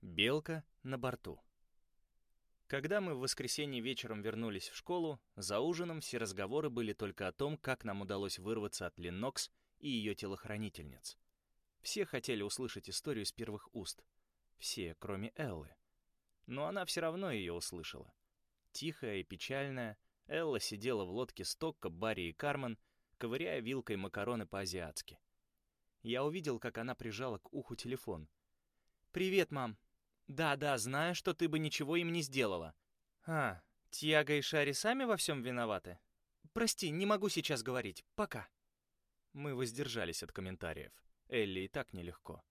Белка на борту. Когда мы в воскресенье вечером вернулись в школу, за ужином все разговоры были только о том, как нам удалось вырваться от Леннокс и ее телохранительниц. Все хотели услышать историю с первых уст. Все, кроме Эллы. Но она все равно ее услышала. Тихая и печальная, Элла сидела в лодке Стокка, Барри и Кармен, ковыряя вилкой макароны по-азиатски. Я увидел, как она прижала к уху телефон. «Привет, мам!» «Да-да, знаю, что ты бы ничего им не сделала». «А, Тьяго и Шари сами во всем виноваты?» «Прости, не могу сейчас говорить. Пока». Мы воздержались от комментариев. Элли и так нелегко.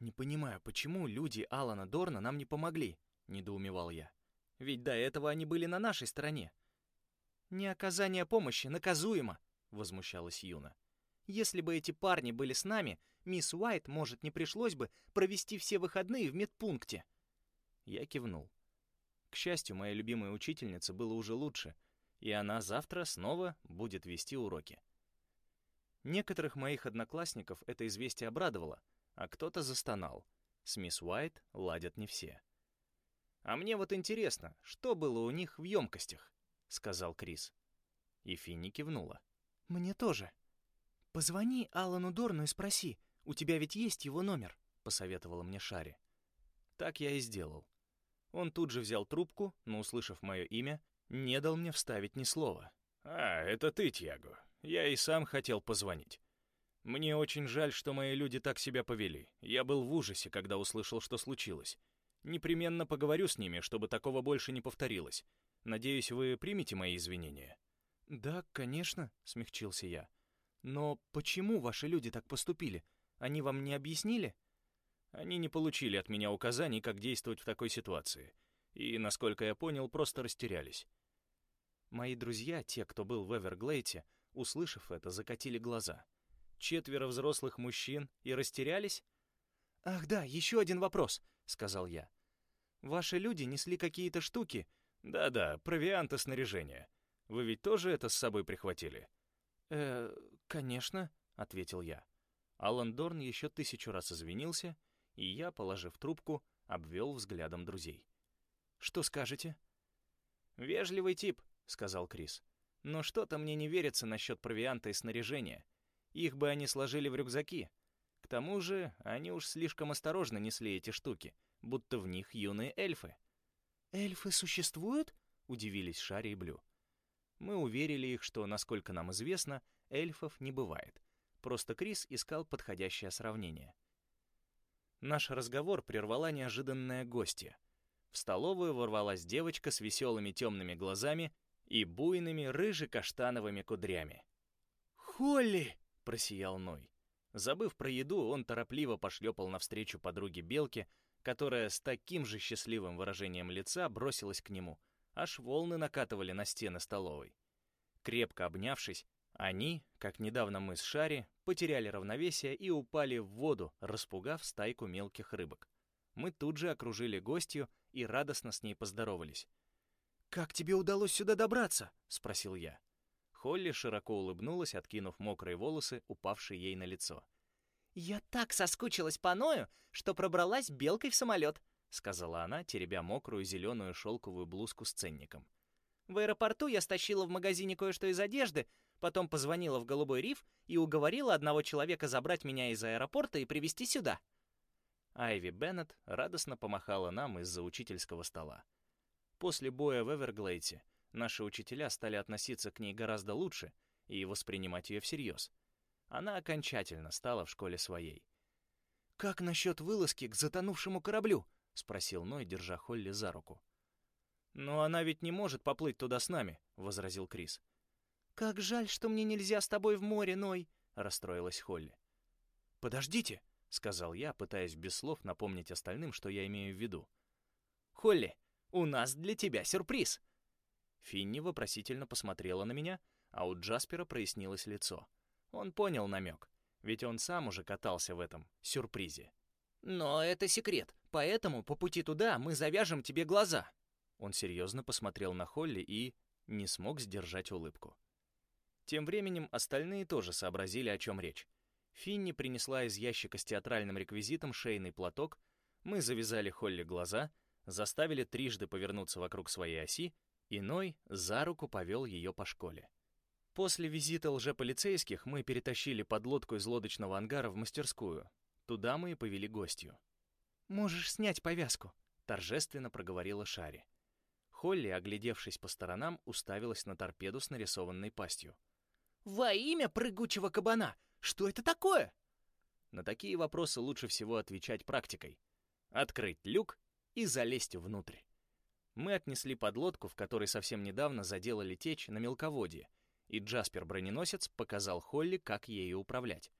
«Не понимаю, почему люди Алана Дорна нам не помогли?» — недоумевал я. «Ведь до этого они были на нашей стороне». «Не оказание помощи наказуемо», — возмущалась Юна. «Если бы эти парни были с нами, мисс Уайт, может, не пришлось бы провести все выходные в медпункте». Я кивнул. К счастью, моя любимая учительница было уже лучше, и она завтра снова будет вести уроки. Некоторых моих одноклассников это известие обрадовало, а кто-то застонал. С мисс Уайт ладят не все. «А мне вот интересно, что было у них в емкостях?» — сказал Крис. И Финни кивнула. «Мне тоже. Позвони Алану Дорну и спроси, у тебя ведь есть его номер», — посоветовала мне Шари. Так я и сделал. Он тут же взял трубку, но, услышав мое имя, не дал мне вставить ни слова. «А, это ты, Тьяго. Я и сам хотел позвонить. Мне очень жаль, что мои люди так себя повели. Я был в ужасе, когда услышал, что случилось. Непременно поговорю с ними, чтобы такого больше не повторилось. Надеюсь, вы примете мои извинения». «Да, конечно», — смягчился я. «Но почему ваши люди так поступили? Они вам не объяснили?» Они не получили от меня указаний, как действовать в такой ситуации. И, насколько я понял, просто растерялись. Мои друзья, те, кто был в Эверглейте, услышав это, закатили глаза. Четверо взрослых мужчин и растерялись? «Ах да, еще один вопрос», — сказал я. «Ваши люди несли какие-то штуки?» «Да-да, провиант и снаряжение. Вы ведь тоже это с собой прихватили?» «Э, конечно», — ответил я. Алан Дорн еще тысячу раз извинился, и я, положив трубку, обвел взглядом друзей. «Что скажете?» «Вежливый тип», — сказал Крис. «Но что-то мне не верится насчет провианта и снаряжения. Их бы они сложили в рюкзаки. К тому же они уж слишком осторожно несли эти штуки, будто в них юные эльфы». «Эльфы существуют?» — удивились Шари и Блю. Мы уверили их, что, насколько нам известно, эльфов не бывает. Просто Крис искал подходящее сравнение. Наш разговор прервала неожиданная гостья. В столовую ворвалась девочка с веселыми темными глазами и буйными рыже-каштановыми кудрями. «Холли!» — просиял Ной. Забыв про еду, он торопливо пошлепал навстречу подруге Белке, которая с таким же счастливым выражением лица бросилась к нему, аж волны накатывали на стены столовой. Крепко обнявшись, они, как недавно мы с Шари, потеряли равновесие и упали в воду, распугав стайку мелких рыбок. Мы тут же окружили гостью и радостно с ней поздоровались. «Как тебе удалось сюда добраться?» — спросил я. Холли широко улыбнулась, откинув мокрые волосы, упавшие ей на лицо. «Я так соскучилась по Ною, что пробралась белкой в самолет», — сказала она, теребя мокрую зеленую шелковую блузку с ценником. «В аэропорту я стащила в магазине кое-что из одежды, потом позвонила в Голубой риф и уговорила одного человека забрать меня из аэропорта и привезти сюда». Айви Беннет радостно помахала нам из-за учительского стола. После боя в Эверглейте наши учителя стали относиться к ней гораздо лучше и воспринимать ее всерьез. Она окончательно стала в школе своей. «Как насчет вылазки к затонувшему кораблю?» — спросил Ной, держа Холли за руку. «Но она ведь не может поплыть туда с нами», — возразил Крис. «Как жаль, что мне нельзя с тобой в море, Ной», — расстроилась Холли. «Подождите», — сказал я, пытаясь без слов напомнить остальным, что я имею в виду. «Холли, у нас для тебя сюрприз!» Финни вопросительно посмотрела на меня, а у Джаспера прояснилось лицо. Он понял намек, ведь он сам уже катался в этом сюрпризе. «Но это секрет, поэтому по пути туда мы завяжем тебе глаза». Он серьезно посмотрел на Холли и не смог сдержать улыбку. Тем временем остальные тоже сообразили, о чем речь. Финни принесла из ящика с театральным реквизитом шейный платок, Мы завязали Холли глаза, заставили трижды повернуться вокруг своей оси, и Ной за руку повел ее по школе. После визита лжеполицейских мы перетащили подлодку из лодочного ангара в мастерскую. Туда мы и повели гостью. «Можешь снять повязку», — торжественно проговорила Шари. Холли, оглядевшись по сторонам, уставилась на торпеду с нарисованной пастью. «Во имя прыгучего кабана! Что это такое?» На такие вопросы лучше всего отвечать практикой. Открыть люк и залезть внутрь. Мы отнесли подлодку, в которой совсем недавно заделали течь на мелководье, и Джаспер-броненосец показал Холли, как ею управлять.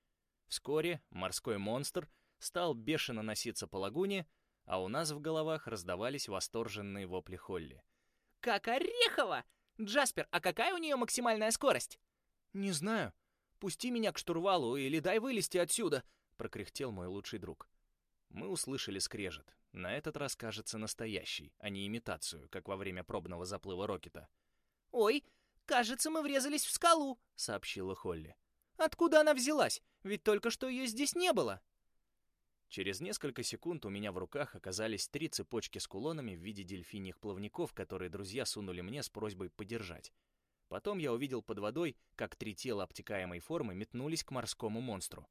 Вскоре морской монстр стал бешено носиться по лагуне, а у нас в головах раздавались восторженные вопли Холли. «Как Орехова! Джаспер, а какая у нее максимальная скорость?» «Не знаю. Пусти меня к штурвалу или дай вылезти отсюда!» — прокряхтел мой лучший друг. Мы услышали скрежет. На этот раз, кажется, настоящий, а не имитацию, как во время пробного заплыва рокета. «Ой, кажется, мы врезались в скалу», — сообщила Холли. «Откуда она взялась? Ведь только что ее здесь не было». Через несколько секунд у меня в руках оказались три цепочки с кулонами в виде дельфиньих плавников, которые друзья сунули мне с просьбой подержать. Потом я увидел под водой, как три тела обтекаемой формы метнулись к морскому монстру.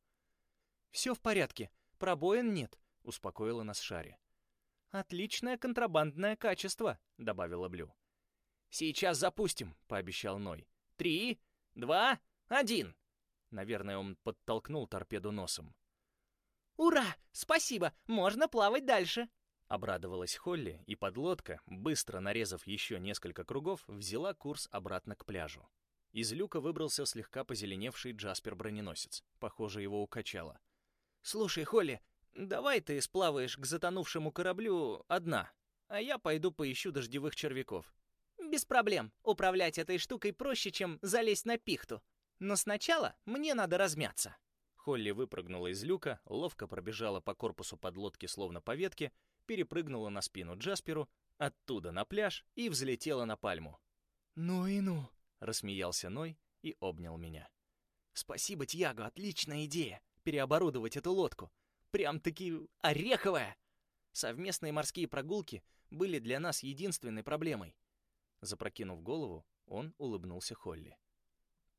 «Все в порядке, пробоин нет», — успокоила нас Шари. «Отличное контрабандное качество», — добавила Блю. «Сейчас запустим», — пообещал Ной. «Три, два, один». Наверное, он подтолкнул торпеду носом. «Ура! Спасибо! Можно плавать дальше!» Обрадовалась Холли, и подлодка, быстро нарезав еще несколько кругов, взяла курс обратно к пляжу. Из люка выбрался слегка позеленевший Джаспер-броненосец. Похоже, его укачало. «Слушай, Холли, давай ты сплаваешь к затонувшему кораблю одна, а я пойду поищу дождевых червяков». «Без проблем. Управлять этой штукой проще, чем залезть на пихту. Но сначала мне надо размяться». Холли выпрыгнула из люка, ловко пробежала по корпусу подлодки словно по ветке, перепрыгнула на спину Джасперу, оттуда на пляж и взлетела на пальму. «Ну и ну!» — рассмеялся Ной и обнял меня. «Спасибо, Тьяго, отличная идея — переоборудовать эту лодку. Прям-таки ореховая!» Совместные морские прогулки были для нас единственной проблемой. Запрокинув голову, он улыбнулся Холли.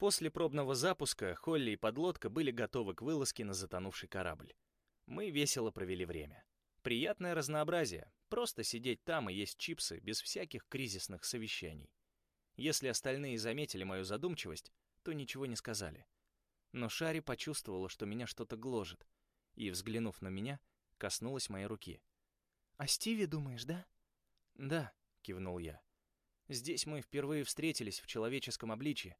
После пробного запуска Холли и подлодка были готовы к вылазке на затонувший корабль. Мы весело провели время. Приятное разнообразие. Просто сидеть там и есть чипсы без всяких кризисных совещаний. Если остальные заметили мою задумчивость, то ничего не сказали. Но Шари почувствовала, что меня что-то гложет, и, взглянув на меня, коснулась моей руки. «А Стиви думаешь, да?» «Да», — кивнул я. «Здесь мы впервые встретились в человеческом обличье,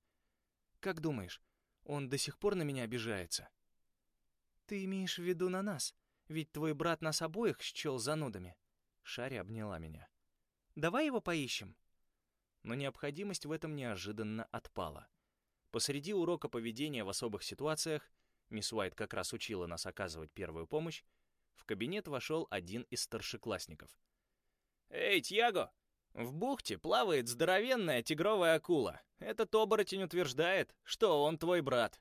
как думаешь, он до сих пор на меня обижается?» «Ты имеешь в виду на нас? Ведь твой брат нас обоих счел занудами». Шари обняла меня. «Давай его поищем». Но необходимость в этом неожиданно отпала. Посреди урока поведения в особых ситуациях, мисс Уайт как раз учила нас оказывать первую помощь, в кабинет вошел один из старшеклассников. «Эй, Тьяго, в бухте плавает здоровенная тигровая акула. Этот оборотень утверждает, что он твой брат.